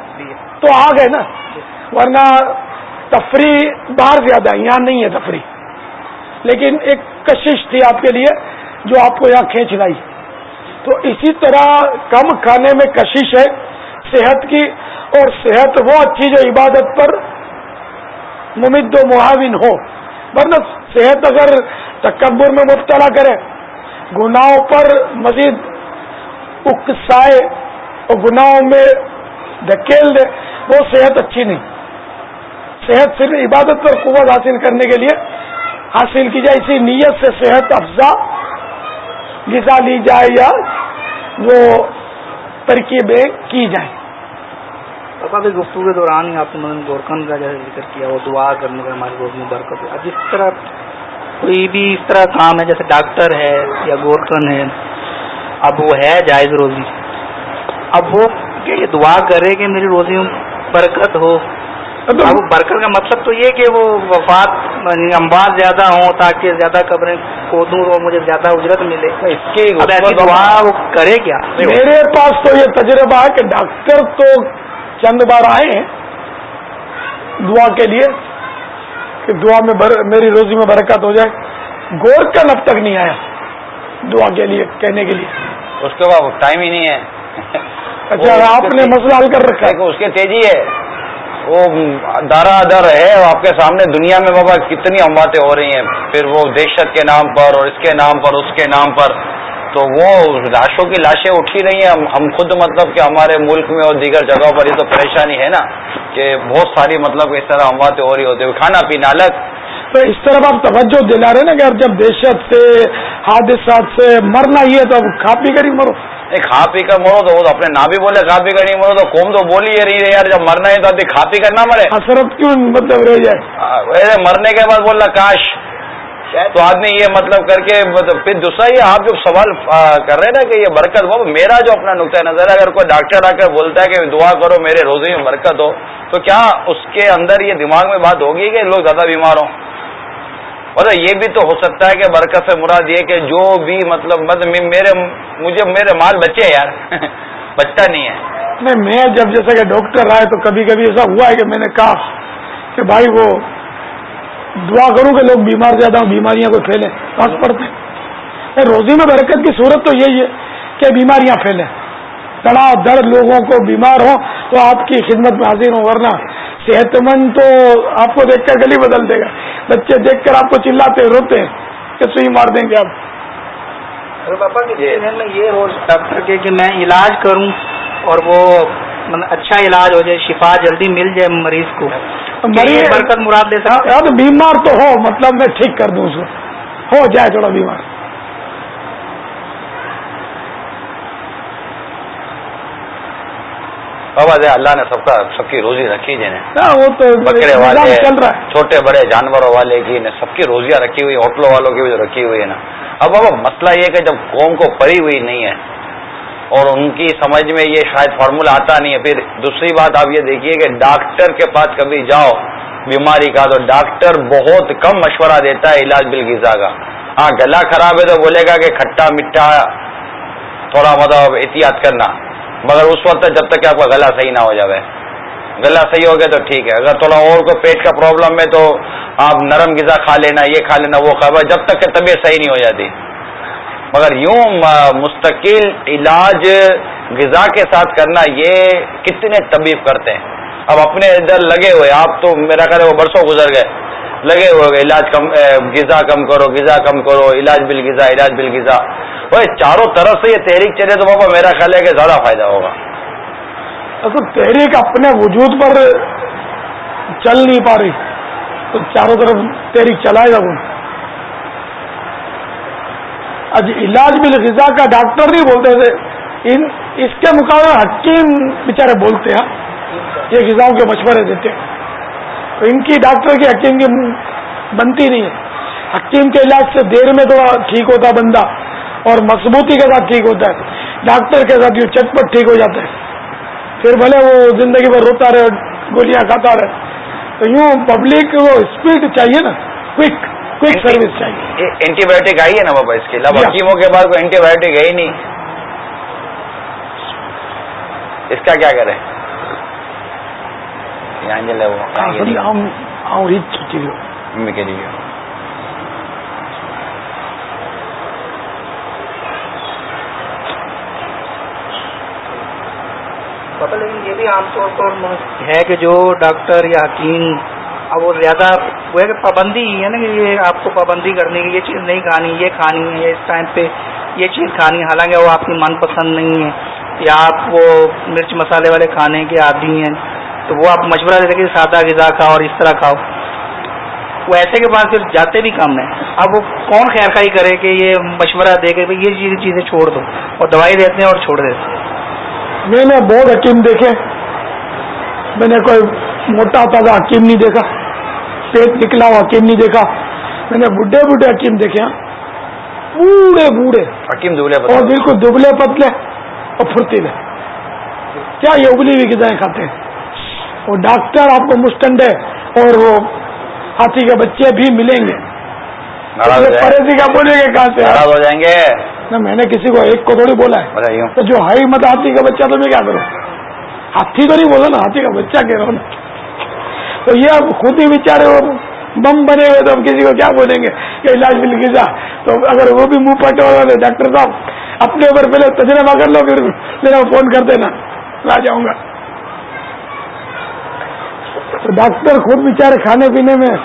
تو آ گئے نا؟ ورنہ تفریح باہر زیادہ ہے یہاں نہیں ہے تفریح۔ لیکن ایک کشش تھی آپ کے لیے جو آپ کو یہاں کھینچ لائی۔ تو اسی طرح کم کھانے میں کشش ہے صحت کی، اور صحت وہ اچھی جو عبادت پر ممد و معاون ہو۔ ورنہ صحت اگر تکبر میں مبتلا کرے، گناہوں پر مزید اکسائے اور گناہوں میں دھکیل دے، وہ صحت اچھی نہیں۔ صحت صرف عبادت پر قوت حاصل کرنے کے لیے حاصل کی جائے، اسی نیت سے صحت افزا، غذا لی جائے یا وہ ترکیبیں کی جائیں گفتگو کے دوران ہی آپ نے گورکھن کا جیسے ذکر کیا، وہ دعا کرنے کا ہماری روز میں برکت اب جس طرح کوئی بھی اس طرح کام ہے، جیسے ڈاکٹر ہے یا گورکھن ہے، اب وہ ہے جائز روزی۔ اب وہ کہ یہ دعا کرے کہ میری روزی میں برکت ہو اب برکت کا مطلب تو یہ کہ وہ وفات یعنی امبار زیادہ ہوں تاکہ زیادہ قبریں کھودوں اور مجھے زیادہ اجرت ملے۔ اس کی دعا وہ کرے کیا؟ میرے پاس تو یہ تجربہ ہے کہ ڈاکٹر تو چند بار آئے ہیں دعا کے لیے کہ دعا میں بر... میری روزی میں برکت ہو جائے۔ گور کا اب تک نہیں آیا دعا کے لیے کہنے کے لیے۔ اس کے بعد ٹائم ہی نہیں ہے۔ اچھا آپ نے مسئلہ حل کر رکھا۔ ہے اس کی تیزی ہے۔ وہ دارا در ہے آپ کے سامنے دنیا میں بابا کتنی امباتیں ہو رہی ہیں۔ پھر وہ دہشت کے نام پر اور اس کے نام پر، اس کے نام پر۔ تو وہ لاشوں کی لاشیں اٹھی رہی ہیں۔ ہم خود مطلب کہ ہمارے ملک میں اور دیگر جگہوں پر یہ تو پریشانی ہے نا کہ بہت ساری مطلب اس طرح امباتیں ہو رہی ہوتی ہیں۔ کھانا پینا الگ تو اس طرح آپ توجہ دلا رہے نا کہ جب دہشت سے حادثات سے مرنا ہی ہے تو اب کھا پی کر ہی مرو کھا پی کر مرو تو وہ تو اپنے نہ بھی بولے کھا پی کر نہیں مرو تو قوم تو بولی ہے رہی ہے یار جب مرنا ہے تو ابھی کھا پی کر نہ مرے۔ حسرت کیوں مطلب رہ جائے؟ مرنے کے بعد بول رہا کاش۔ تو آدمی یہ مطلب کر کے پھر دوسرا یہ آپ جو سوال کر رہے ہیں نا کہ یہ برکت وہ میرا جو اپنا نقطۂ نظر ہے اگر کوئی ڈاکٹر آ کر بولتا ہے کہ دعا کرو میرے روزے میں برکت ہو تو کیا اس کے اندر یہ دماغ میں بات ہوگی کہ لوگ زیادہ بیمار ہوں؟ مطلب یہ بھی تو ہو سکتا ہے کہ برکت سے مراد یہ کہ جو بھی مطلب مطلب میرے مجھے میرے مال بچے یار۔ بچتا نہیں ہے۔ نہیں، میں جب جیسا کہ ڈاکٹر آئے تو کبھی کبھی ایسا ہوا ہے کہ میں نے کہا کہ بھائی وہ دعا کروں کہ لوگ بیمار زیادہ ہوں، بیماریاں کو پھیلے پڑتے۔ روزی میں برکت کی صورت تو یہی ہے کہ بیماریاں پھیلیں۔ تڑا درد لوگوں کو بیمار ہوں تو آپ کی خدمت میں حاضر ہوں ورنہ صحت مند تو آپ کو دیکھ کر گلی بدل دے گا۔ بچے دیکھ کر آپ کو چلاتے روتے کہ سوئی مار دیں گے آپ؟ پاپا میں یہ ہو ڈاکٹر کے کہ میں علاج کروں اور وہ اچھا علاج ہو جائے شفا جلدی مل جائے مریض کو۔ مریض برکت مراد دے سکتا بیمار تو ہو مطلب میں ٹھیک کر دوں اس کو۔ ہو جائے تھوڑا بیمار۔ بابا دے اللہ نے سب کا سب کی روزی رکھی جنہیں۔ ہاں، وہ تو بکرے والے چھوٹے بڑے جانوروں والے کی سب کی روزیاں رکھی ہوئی ہوٹلوں والوں کی بھی رکھی ہوئی ہے نا۔ اب بابا مسئلہ یہ کہ جب قوم کو پڑی ہوئی نہیں ہے اور ان کی سمجھ میں یہ شاید فارمولا آتا نہیں ہے پھر دوسری بات آپ یہ دیکھیے کہ ڈاکٹر کے پاس کبھی جاؤ بیماری کا تو ڈاکٹر بہت کم مشورہ دیتا ہے علاج بل کا۔ ہاں گلا خراب ہے تو بولے گا کہ کھٹا میٹھا تھوڑا مطلب احتیاط کرنا۔ مگر اس وقت جب تک کہ آپ کا گلا صحیح نہ ہو جائے گلا صحیح ہو گیا تو ٹھیک ہے۔ اگر تھوڑا اور کوئی پیٹ کا پرابلم ہے تو آپ نرم غذا کھا لینا، یہ کھا لینا، وہ کھا جب تک کہ طبیعت صحیح نہیں ہو جاتی۔ مگر یوں مستقل علاج غذا کے ساتھ کرنا، یہ کتنے طبیب کرتے ہیں۔ اب اپنے ادھر لگے ہوئے، آپ تو میرا خیال ہے وہ برسوں گزر گئے۔ لگے ہوئے علاج کم غذا کم کرو، غذا کم کرو، علاج بل غذا علاج بل غذا وہ چاروں طرف سے یہ تحریک چلے تو بابا میرا خیال ہے کہ زیادہ فائدہ ہوگا۔ اصل تحریک اپنے وجود پر چل نہیں پا رہی۔ تو چاروں طرف تحریک چلائے گا آج علاج بل غذا کا ڈاکٹر نہیں بولتے تھے۔ ان، اس کے مقابلے حکیم بیچارے بولتے ہیں۔ یہ غذاؤں کے مشورے دیتے ہیں۔ تو ان کی ڈاکٹر کی حکیم کی بنتی نہیں ہے۔ حکیم کے علاج سے دیر میں تھوڑا ٹھیک ہوتا بندہ اور مضبوطی کے ساتھ ٹھیک ہوتا ہے۔ ڈاکٹر کے ساتھ یہ چٹ پٹ ٹھیک ہو جاتا ہے۔ پھر بھلے وہ زندگی بھر روتا رہے گولیاں کھاتا رہے۔ تو یوں پبلک وہ اسپیڈ چاہیے نا۔ کوئک کوئک سروس چاہیے۔ اینٹی بایوٹک آئی ہے نا بابا اس کے علاوہ۔ حکیموں کے بعد کوئی اینٹی بایوٹک ہے ہی نہیں۔ اس کا کیا کریں؟ پتہ لیکن یہ بھی عام طور پر ہے کہ جو ڈاکٹر یا حکیم اب وہ زیادہ وہ ہے کہ پابندی ہے نا کہ یہ آپ کو پابندی کرنی ہے یہ چیز نہیں کھانی یہ کھانی ہے اس ٹائم پہ یہ چیز کھانی ہے حالانکہ وہ آپ کی من پسند نہیں ہے یا آپ وہ مرچ مسالے والے کھانے کے عادی ہیں تو وہ آپ مشورہ دیتے کہ سادہ غذا کھاؤ اور اس طرح کھاؤ۔ وہ ایسے کے بعد پھر جاتے بھی کم ہیں۔ اب وہ کون خیر خائی کرے کہ یہ مشورہ دے کے یہ چیزیں چھوڑ دو اور دوائی دیتے ہیں اور چھوڑ دیتے ہیں۔ میں نے بہت حکیم دیکھے۔ میں نے کوئی موٹا تازہ حکیم نہیں دیکھا۔ پیٹ نکلا ہوا حکیم نہیں دیکھا۔ میں نے بڈھے بڈھے حکیم دیکھے ہاں۔ بوڑھے بوڑھے۔ حکیم دبلے اور بالکل دبلے پتلے اور پھرتیلے کیا یہ ابلی ہوئی غذائیں کھاتے ہیں؟ وہ ڈاکٹر آپ کو مستنڈ ہے اور وہ ہاتھی کے بچے بھی ملیں گے۔ پریزی کا بولیں گے کہاں سے؟ ہو جائیں گے۔ نہ میں نے کسی کو ایک کو تھوڑی بولا ہے۔ تو جو ہائی مت ہاتھی کا بچہ تو میں کیا کروں؟ ہاتھی تو نہیں بولا نا ہاتھی کا بچہ کہہ رہا ہوں تو یہ اب خود ہی بیچارے وہ بم بنے ہوئے تو ہم کسی کو کیا بولیں گے؟ کہ علاج مل گیا تو اگر وہ بھی منہ پٹے ہو ڈاکٹر صاحب اپنے اوپر پہلے تجربہ کر لو پھر میرا فون کر دینا۔ آ جاؤں گا۔ تو ڈاکٹر خود بیچارے کھانے پینے میں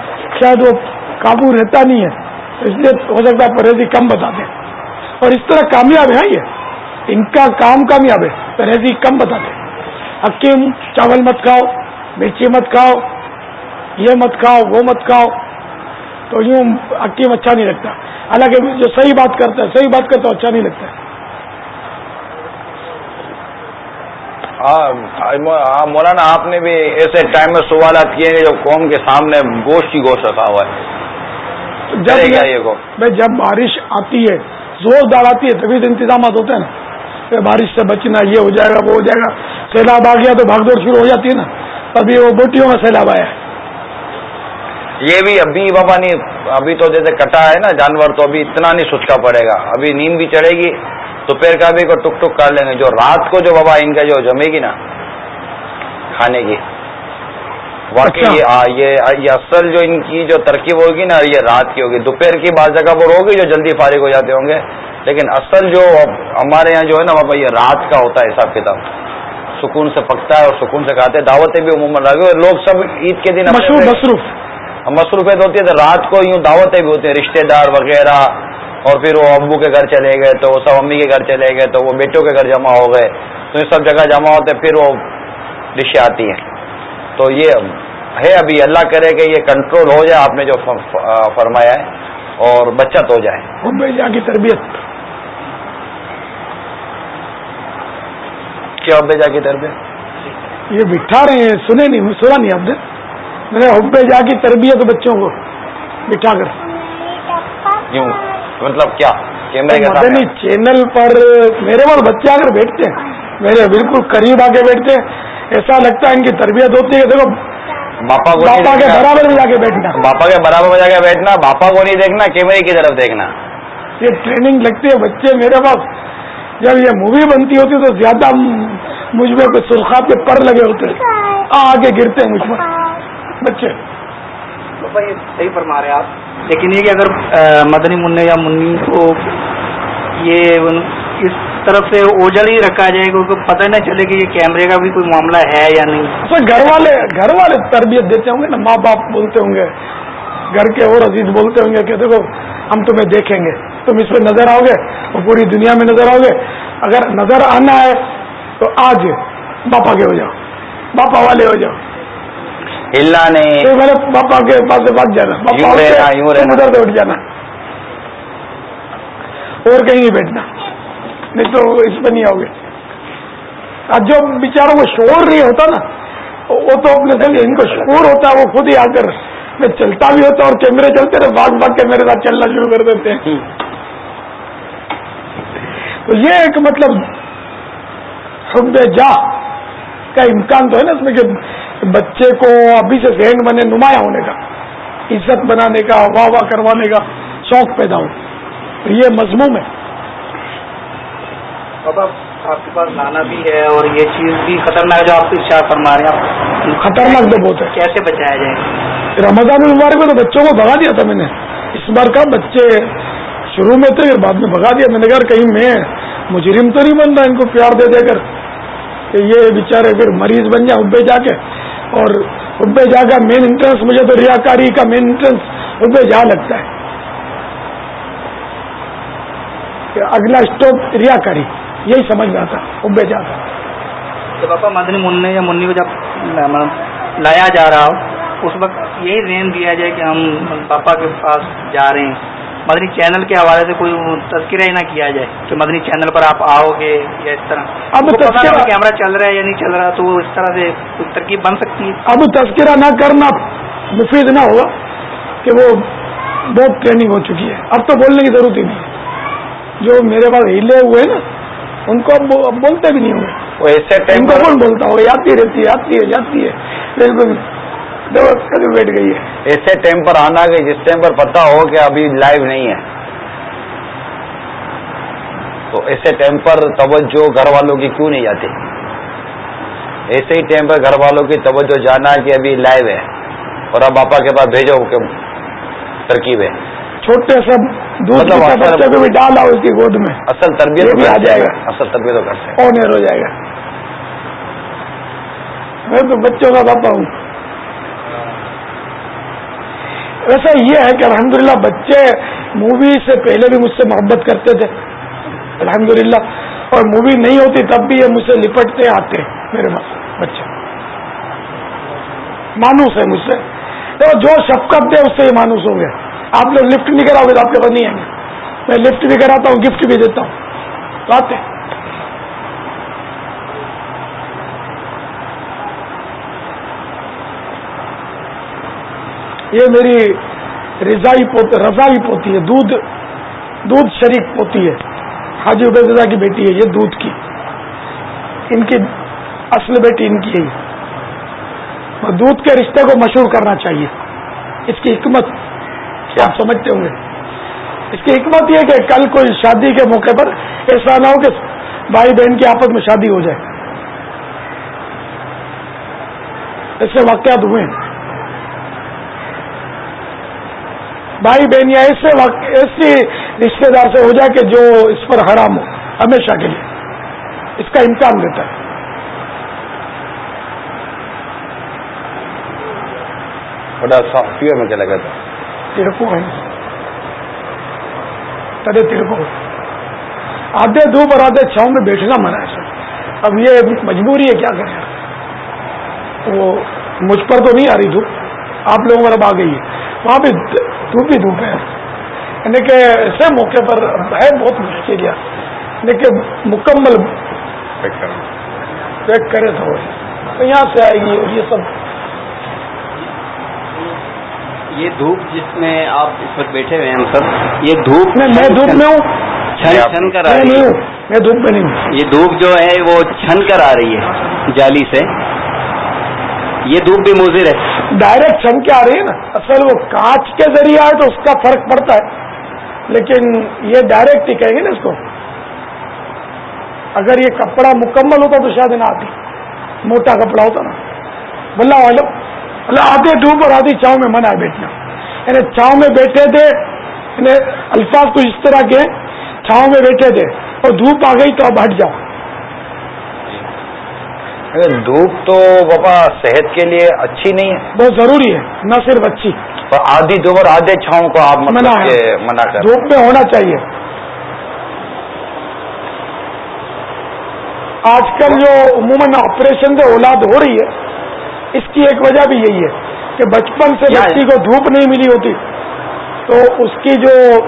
شاید وہ قابو رہتا نہیں ہے۔ اس لیے ہو سکتا ہے پرہیزی کم بتاتے اور اس طرح کامیاب ہے یہ۔ ان کا کام کامیاب ہے۔ پرہیزی کم بتاتے حکیم، چاول مت کھاؤ، مرچی مت کھاؤ، یہ مت کھاؤ، وہ مت کھاؤ۔ تو یوں حکیم اچھا نہیں لگتا۔ حالانکہ جو صحیح بات کرتا ہے، صحیح بات کرتا اچھا نہیں لگتا۔ ہاں مولانا آپ نے بھی ایسے ٹائم میں سوالات کیے ہیں جو قوم کے سامنے گوشت کی گوشت رکھا ہوا ہے۔ جب میں جب بارش آتی ہے زوردار آتی ہے تبھی تو انتظامات ہوتے ہیں نا۔ بارش سے بچنا یہ ہو جائے گا وہ ہو جائے گا۔ سیلاب آ گیا تو بھاگ دوڑ شروع ہو جاتی ہے نا۔ تبھی وہ بوٹیوں میں سیلاب آیا ہے۔ یہ بھی ابھی بابا نہیں ابھی تو جیسے کٹا ہے نا جانور تو ابھی اتنا نہیں سچکا پڑے گا۔ ابھی نیند بھی چڑھے گی۔ دوپہر کا بھی کو ٹک ٹک کر لیں گے۔ جو رات کو جو بابا ان کا جو جمے گی نا کھانے کی۔ واقعی اچھا۔ یہ اصل جو ان کی جو ترکیب ہوگی نا یہ رات کی ہوگی۔ دوپہر کی بعض جگہ پر ہوگی جو جلدی فارغ ہو جاتے ہوں گے۔ لیکن اصل جو ہمارے یہاں جو ہے نا بابا یہ رات کا ہوتا ہے حساب کتاب۔ سکون سے پکتا ہے اور سکون سے کھاتے ہیں۔ دعوتیں بھی عموماً لگے لوگ سب عید کے دن مصروف۔ مصروفیت ہوتی ہے تو رات کو یوں دعوتیں بھی ہوتی ہیں۔ رشتے دار وغیرہ اور پھر وہ ابو کے گھر چلے گئے تو وہ سب امی کے گھر چلے گئے تو وہ بیٹوں کے گھر جمع ہو گئے تو یہ سب جگہ جمع ہوتے پھر وہ ڈشیں آتی ہیں۔ تو یہ ہے ابھی اللہ کرے کہ یہ کنٹرول ہو جائے آپ نے جو فرمایا ہے اور بچت ہو جائے۔ کی تربیت۔ کیا جا کی تربیت؟ یہ بٹھا رہے ہیں سنے نہیں سنا نہیں آپ نے۔ میں حب جا کی تربیت بچوں کو بٹھا کر۔ مطلب کیا؟ مدنی چینل پر میرے پاس بچے آ کر بیٹھتے ہیں۔ میرے بالکل قریب آ کے بیٹھتے ہیں۔ ایسا لگتا ہے ان کی تربیت ہوتی ہے دیکھو باپا کو باپا کے برابر میں جا کے بیٹھنا۔ باپا کے برابر میں جا کے بیٹھنا باپا کو نہیں دیکھنا کیمرے کی طرف دیکھنا۔ یہ ٹریننگ لگتی ہے بچے میرے پاس۔ جب یہ مووی بنتی ہوتی تو زیادہ مجھ میں کوئی سرخات کے پر لگے ہوتے۔ آگے گرتے ہیں مجھ پر۔ بچے صحیح فرما رہے آپ۔ لیکن یہ کہ اگر مدنی منع یا منی کو یہ اس طرف سے اوجل ہی رکھا جائے گا پتہ نہ چلے کہ یہ کیمرے کا بھی کوئی معاملہ ہے یا نہیں۔ گھر والے گھر والے تربیت دیتے ہوں گے نا؟ ماں باپ بولتے ہوں گے، گھر کے اور عزیز بولتے ہوں گے کہ دیکھو، ہم تمہیں دیکھیں گے۔ تم اس پہ نظر آؤ گے اور پوری دنیا میں نظر آؤ گے۔ اگر نظر آنا ہے تو آج باپا کے ہو جاؤ، باپا والے ہو جاؤ۔ میرے پاپا کے پاس سے بات جانا پاپا ادھر سے اٹھ جانا اور کہیں نہیں بیٹھنا نہیں تو اس میں نہیں آؤ گے اب جو بیچاروں کو شور نہیں ہوتا نا وہ تو اپنے سے ان کو شور ہوتا ہے وہ خود ہی آ کر میں چلتا بھی ہوتا اور کیمرے چلتے رہے بھاگ بھاگ کے میرے ساتھ چلنا شروع کر دیتے ہیں تو یہ ایک مطلب حب جا کا امکان تو ہے نا اس میں کہ بچے کو ابھی سے ذہن بنے نمایاں ہونے کا عزت بنانے کا واہ واہ کروانے کا شوق پیدا ہو۔ تو یہ مضموم ہے۔ بابا آپ کے پاس لانا بھی ہے اور یہ چیز بھی خطرناک جو آپ کو فرما رہے ہیں خطرناک تو بہت ہے۔ کیسے بچایا جائے؟ رمضان المبارک میں تو بچوں کو بھگا دیا تھا میں نے۔ اس بار کا بچے شروع میں تھے بعد میں بھگا دیا۔ میں نے کہا کہیں میں مجرم تو نہیں بن رہا ان کو پیار دے دے کر کہ یہ بےچارے پھر مریض بن جائیں ابے جا کے۔ اور ابے جا کا مین انٹرنس مجھے تو ریاکاری کا مین انٹرنس ابے جا لگتا ہے۔ اگلا اسٹاپ ریاکاری، یہی سمجھ میں آتا ابے جاتا جب پاپا مدنی منع یا منی کو جب مطلب لایا جا رہا ہو، اس وقت یہی رین دیا جائے کہ ہم پاپا کے پاس جا رہے ہیں۔ مدنی چینل کے حوالے سے کوئی تذکرہ ہی نہ کیا جائے کہ مدنی چینل پر آپ آؤ گے یا اس طرح۔ اب کیمرہ چل رہا ہے یا نہیں چل رہا تو اس طرح سے کوئی ترکیب بن سکتی ہے۔ اب تذکرہ نہ کرنا مفید نہ ہوگا کہ وہ بہت ٹریننگ ہو چکی ہے۔ اب تو بولنے کی ضرورت ہی نہیں جو میرے پاس ہلے ہوئے ہیں نا ان کو اب بولتے بھی نہیں ہوں گے ان کو کون بولتا ہوگا؟ آتی رہتی ہے آتی ہے جاتی ہے۔ بالکل بیٹھ گئی ہے۔ ایسے ٹائم پر آنا کہ جس ٹائم پر پتا ہو کہ ابھی لائیو نہیں ہے۔ تو ایسے ٹائم پر توجہ گھر والوں کی کیوں نہیں جاتی؟ ایسے ہی ٹائم پر گھر والوں کی توجہ جانا کہ ابھی لائیو ہے۔ اور اب آپا کے پاس بھیجو کہ ترکیب ہے۔ چھوٹے سب مطلب کو بھی ڈالا اس کی گود میں۔ اصل تربیت بھی آ جائے گا۔ اصل تربیت ہو جائے گا۔ میں تو بچوں کا پاپا ہوں۔ ویسا یہ ہے کہ الحمدللہ بچے مووی سے پہلے بھی مجھ سے محبت کرتے تھے۔ الحمدللہ۔ اور مووی نہیں ہوتی تب بھی یہ مجھ سے لپٹتے آتے میرے پاس بچے۔ مانوس ہے مجھ سے۔ تو جو شفقت دے اس سے یہ مانوس ہوں گے آپ لوگ لفٹ نہیں کراؤ گے تو آپ کے پاس نہیں آئیں گے میں لفٹ بھی کراتا ہوں گفٹ بھی دیتا ہوں۔ آتے یہ میری رضائی پوتی رضائی پوتی ہے، دودھ دودھ شریک پوتی ہے۔ حاجی عبید کی بیٹی ہے، یہ دودھ کی۔ ان کی اصل بیٹی ان کی ہے۔ دودھ کے رشتے کو مشہور کرنا چاہیے۔ اس کی حکمت آپ سمجھتے ہوں گے؟ اس کی حکمت یہ کہ کل کوئی شادی کے موقع پر ایسا نہ ہو کہ بھائی بہن کی آپس میں شادی ہو جائے۔ ایسے واقعات ہوئے ہیں۔ بھائی بہن یا ایسے ایسی رشتے دار سے ہو جائے کہ جو اس پر حرام ہو ہمیشہ کے لیے۔ اس کا امکان دیتا ہے۔ بڑا سافٹ میں چلا گیا تھا۔ تڑکو ہے۔ ترے تڑکو آدھے دھوپ اور آدھے چھاؤں میں بیٹھنا منع ہے سر۔ اب یہ مجبوری ہے کیا کریں وہ مجھ پر تو نہیں آ رہی دھوپ۔ آپ لوگوں پر اب آ گئی ہے۔ وہاں بھی دھوپ ہی دھوپ ہے یعنی کہ ایسے موقع پر ہے بہت مشکل یعنی کہ مکمل پیک کرے تو یہاں سے آئے گی اور یہ سب۔ یہ دھوپ جس میں آپ اس پر بیٹھے ہوئے ہیں سر یہ دھوپ میں میں دھوپ میں ہوں۔ چھن چھن کر آ رہی ہے۔ میں دھوپ میں نہیں ہوں۔ یہ دھوپ جو ہے وہ چھن کر آ رہی ہے جالی سے۔ یہ دھوپ بھی مضر ہے ڈائریکٹ چھن کے آ رہی ہے نا اصل وہ کانچ کے ذریعے آئے تو اس کا فرق پڑتا ہے لیکن یہ ڈائریکٹ ہی کہیں گے نا اس کو اگر یہ کپڑا مکمل ہوتا تو شاید نہ آتی موٹا کپڑا ہوتا نا بلّہ والو اللہ آتے دھوپ اور آدھی چاؤں میں منع ہے بیٹھنا یعنی چاؤں میں بیٹھے تھے یعنی الفاظ کچھ اس طرح کے چھاؤں میں بیٹھے تھے اور دھوپ آ گئی تو اب ہٹ جاؤ دھوپ تو بابا صحت کے لیے اچھی نہیں ہے۔ بہت ضروری ہے نہ صرف اچھی۔ اور آدھی دھوپ اور آدھے چھاؤں کو آپ منع منع کر۔ دھوپ میں ہونا چاہیے۔ آج کل جو عموماً آپریشن سے اولاد ہو رہی ہے اس کی ایک وجہ بھی یہی ہے کہ بچپن سے بچی کو دھوپ نہیں ملی ہوتی۔ تو اس کی جو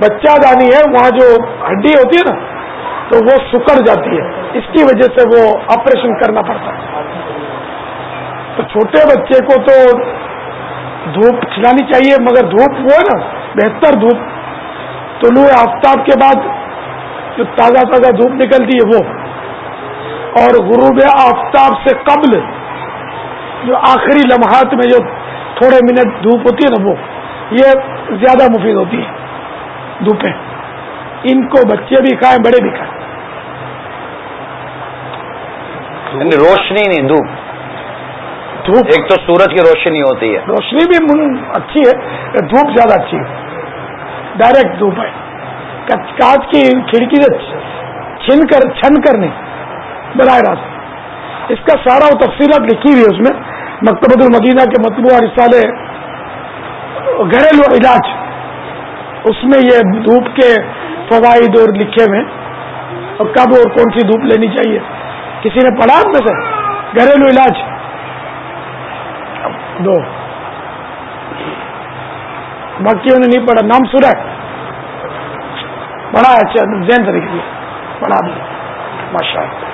بچہ دانی ہے وہاں جو ہڈی ہوتی ہے نا تو وہ سکڑ جاتی ہے۔ اس کی وجہ سے وہ آپریشن کرنا پڑتا ہے۔ تو چھوٹے بچے کو تو دھوپ کھلانی چاہیے، مگر دھوپ وہ ہے نا، بہتر دھوپ۔ طلوع آفتاب کے بعد جو تازہ تازہ دھوپ نکلتی ہے وہ۔ اور غروب آفتاب سے قبل جو آخری لمحات میں جو تھوڑے منٹ دھوپ ہوتی ہے نا وہ، یہ زیادہ مفید ہوتی ہے دھوپیں۔ ان کو بچے بھی کھائیں، بڑے بھی کھائیں۔ یعنی روشنی نہیں دھوپ۔ دھوپ۔ ایک تو سورج کی روشنی ہوتی ہے۔ روشنی بھی اچھی ہے دھوپ زیادہ اچھی ہے۔ ڈائریکٹ دھوپ ہے۔ کاچ کی کھڑکی سے چھن کر چھن کر نہیں براہ راست۔ اس کا سارا وہ تفصیلات لکھی ہوئی ہے اس میں۔ مکتبۃ المدینہ کے مطبوعہ رسالے گھریلو علاج۔ اس میں یہ دھوپ کے فوائد اور لکھے ہوئے اور کب اور کون سی دھوپ لینی چاہیے؟ کسی نے پڑھا میں سے؟ گھریلو علاج۔ دو۔ باقیوں نے نہیں پڑھا۔ نام سورا پڑھا اچھا زین طریقے سے پڑھا بھی ماشاء اللہ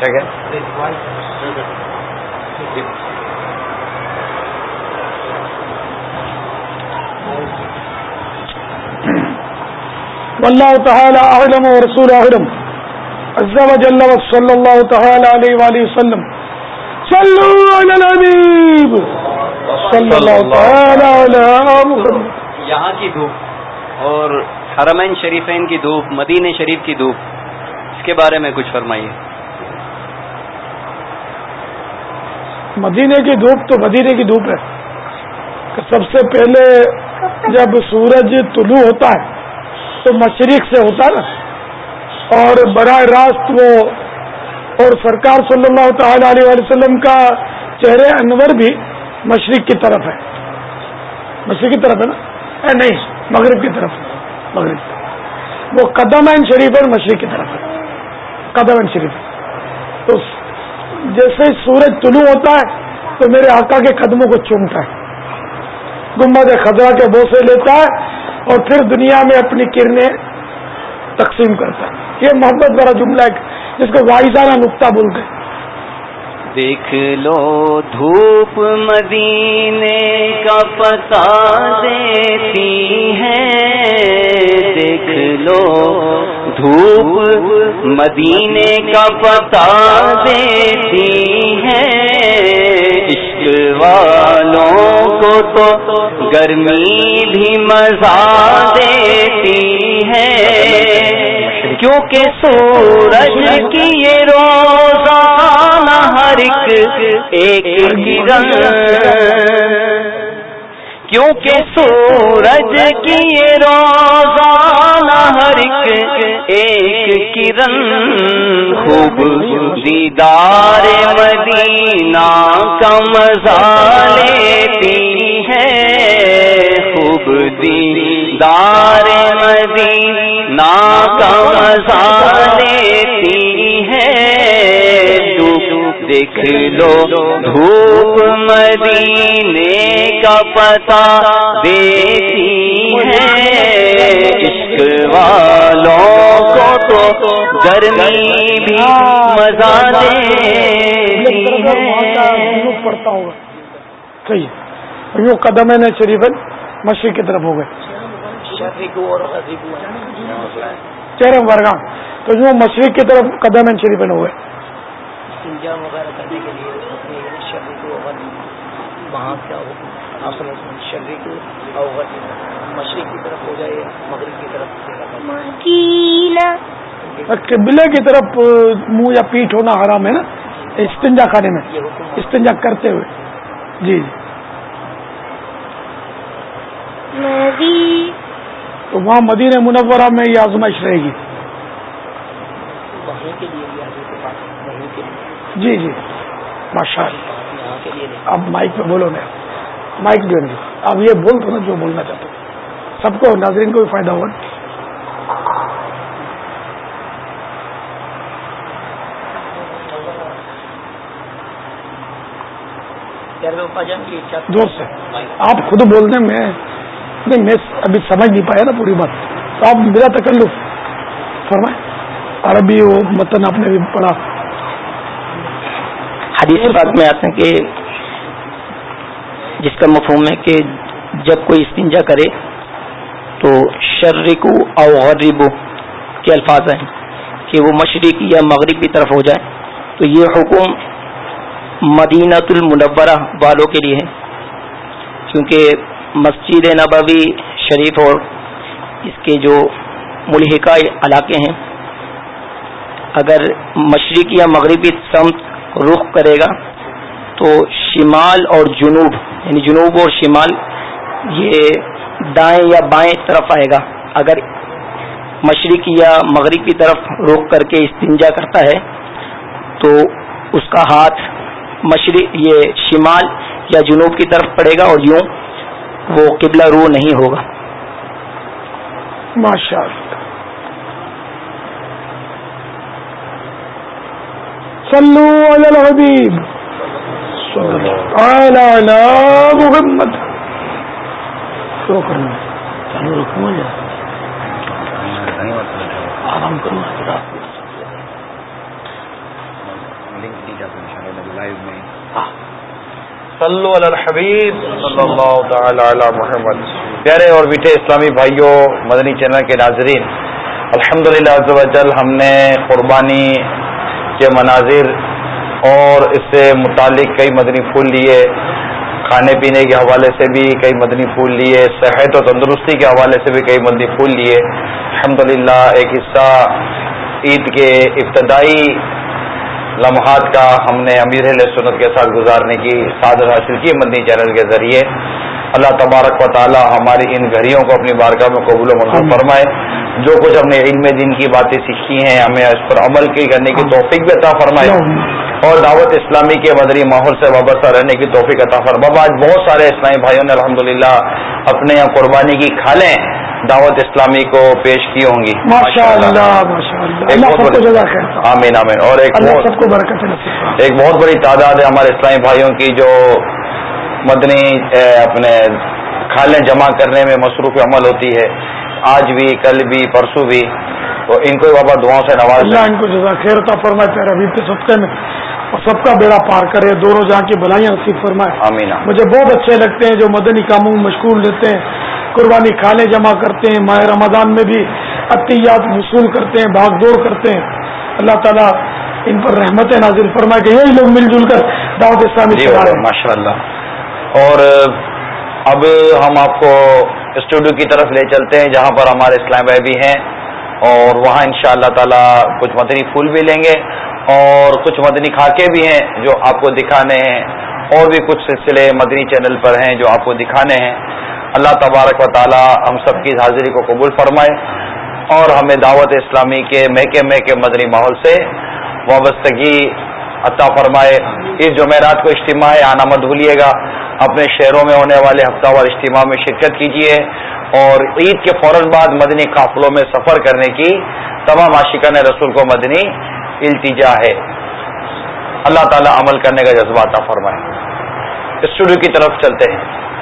ٹھیک ہے۔ واللہ تعالی اعلم و رسول اعلم۔ جل و صلی اللہ تعالی علیہ وآلہ وسلم. صلو علی الحبیب صلی اللہ تعالی علی محمد. یہاں کی دھوپ اور حرمین شریفین کی دھوپ مدینہ شریف کی دھوپ اس کے بارے میں کچھ فرمائیے۔ مدینے کی دھوپ تو مدینے کی دھوپ ہے۔ کہ سب سے پہلے جب سورج طلوع ہوتا ہے تو مشرق سے ہوتا ہے۔ نا اور براہ راست وہ اور سرکار صلی اللہ تعالی علیہ وسلم کا چہرے انور بھی مشرق کی طرف ہے۔ مشرق کی طرف ہے نا؟ اے نہیں، مغرب کی طرف۔ مغرب۔ وہ قدم شریف ہے مشرق کی طرف ہے۔ قدم شریف۔ تو جیسے سورج طلوع ہوتا ہے، تو میرے آقا کے قدموں کو چومتا ہے۔ گمبد خزرہ کے بوسے لیتا ہے اور پھر دنیا میں اپنی کرنیں تقسیم کرتا ہے۔ یہ محبت بڑا جملہ ہے جس کو واحدانہ نقطہ بولتے ہیں۔ دیکھ لو دھوپ مدینے کا پتا دیتی ہے۔ دیکھ لو دھوپ مدینے کا پتا دیتی ہے۔ عشق والوں کو تو گرمی بھی مزہ دیتی ہے। کیونکہ سورج کی یہ روزانہ ہر ایک گرن کیونکہ سورج کی یہ روزانہ ہر ایک کرن خوب دیدار مدینہ کا مزہ لیتی ہے خوب دیدار مدینہ کا مزہ لیتی ہے دیکھ لو، دھوپ مدینے کا پتا دیتی ہے۔ عشق والوں کو تو گرمی بھی مزہ پڑتا ہوگا صحیح یوں قدم ہے نا شریف مشرق کی طرف ہو گئے۔ چہرم ورگاں۔ تو یوں مشرق کی طرف قدم شریف ہو گئے۔ انجام وغیرہ کرنے کے لیے اپنے شرری کو وہاں کیا ہو؟ آپ شرری کو مشرق کی طرف ہو جائے مغرب کی طرف قبلے کی طرف منہ یا پیٹ ہونا حرام ہے نا؟ استنجا کھانے میں۔ استنجا کرتے ہوئے۔ جی تو وہاں مدینہ منورہ میں یہ آزمائش رہے گی۔ جی جی۔ ماشاء اللہ اب مائک پہ بولو نا مائک بھی اب یہ بول تو نا جو بولنا چاہتے سب کو ناظرین کو بھی فائدہ ہوگا زور سے آپ خود بولنے میں نہیں، میں ابھی سمجھ نہیں پایا نا پوری بات۔ تو آپ میرا تکلف۔ فرمائیں۔ عربی وہ متن آپ نے بھی پڑھا۔ حدیث بات میں آتے ہیں کہ جس کا مفہوم ہے کہ جب کوئی استنجا کرے تو شرکو او غریبو کے الفاظ ہیں کہ وہ مشرق یا مغرب کی طرف ہو جائے۔ تو یہ حکم مدینہ المنورہ والوں کے لیے ہے۔ کیونکہ مسجد نبوی شریف اور اس کے جو ملحقہ علاقے ہیں، اگر مشرق یا مغربی سمت رخ کرے گا تو شمال اور جنوب یعنی جنوب اور شمال، یہ دائیں یا بائیں طرف آئے گا۔ اگر مشرق یا مغرب کی طرف رخ کر کے استنجا کرتا ہے، تو اس کا ہاتھ مشرق، یہ شمال یا جنوب کی طرف پڑے گا اور یوں وہ قبلہ رو نہیں ہوگا۔ ماشاء اللہ۔ الحبیب محمد. آرام صلو علی الحبیب. صلی اللہ تعالی علی محمد. پیارے اور میٹھے اسلامی بھائیوں مدنی چینل کے ناظرین الحمد للہ ہم نے قربانی کے مناظر اور اس سے متعلق کئی مدنی پھول لیے کھانے پینے کے حوالے سے بھی کئی مدنی پھول لیے صحت و تندرستی کے حوالے سے بھی کئی مدنی پھول لیے۔ الحمد ایک حصہ عید کے ابتدائی لمحات کا ہم نے امیر سنت کے ساتھ گزارنے کی سعادت حاصل کی مدنی چینل کے ذریعے۔ اللہ تبارک و تعالی ہماری ان گھڑیوں کو اپنی بارگاہ میں قبول و منظور فرمائے۔ جو کچھ ہم نے علم دن کی باتیں سیکھی ہیں ہمیں اس پر عمل کی کرنے کی توفیق بھی عطا فرمائے۔ اور دعوت اسلامی کے مدری ماحول سے وابستہ رہنے کی توفیق عطا فرما آج بہت سارے اسلامی بھائیوں نے الحمدللہ اپنے یہاں قربانی کی کھالیں دعوت اسلامی کو پیش کی ہوں گی۔ آمین آمین۔ اور ایک ایک بہت بڑی تعداد ہے ہمارے اسلامی بھائیوں کی جو مدنی اپنے کھالیں جمع کرنے میں مصروف عمل ہوتی ہے۔ آج بھی کل بھی پرسوں بھی تو ان کو بابا دعاؤں سے نواز ان کو جزا خیر فرمائے ابھی سب میں۔ اور سب کا بیڑا پار کرے دونوں جہاں کی بلائیاں نصیب فرمائے۔ آمین مجھے بہت اچھے لگتے ہیں جو مدنی کاموں میں مشغول رہتے ہیں قربانی کھانے جمع کرتے ہیں ماہ رمضان میں بھی عطیات وصول کرتے ہیں بھاگ دوڑ کرتے ہیں۔ اللہ تعالیٰ ان پر رحمت نازل فرمائے کہ یہی لوگ مل جل کر دعوت اسلامی جی ماشاء اللہ اور اب ہم آپ کو اسٹوڈیو کی طرف لے چلتے ہیں، جہاں پر ہمارے اسلام بھائی بھی ہیں۔ اور وہاں ان شاء اللہ تعالیٰ کچھ مدنی پھول بھی لیں گے۔ اور کچھ مدنی خاکے بھی ہیں جو آپ کو دکھانے ہیں۔ اور بھی کچھ سلسلے مدنی چینل پر ہیں جو آپ کو دکھانے ہیں۔ اللہ تبارک و تعالی ہم سب کی حاضری کو قبول فرمائے۔ اور ہمیں دعوت اسلامی کے مہکے مہکے مدنی ماحول سے وابستگی عطا فرمائے۔ اس جمعرات کو اجتماع آنا مت بھولیے گا۔ اپنے شہروں میں ہونے والے ہفتہ وار اجتماع میں شرکت کیجیے اور عید کے فوراً بعد مدنی قافلوں میں سفر کرنے کی تمام عاشقان رسول کو مدنی التجا ہے۔ اللہ تعالی عمل کرنے کا جذبہ عطا فرمائے۔ اسٹوڈیو کی طرف چلتے ہیں۔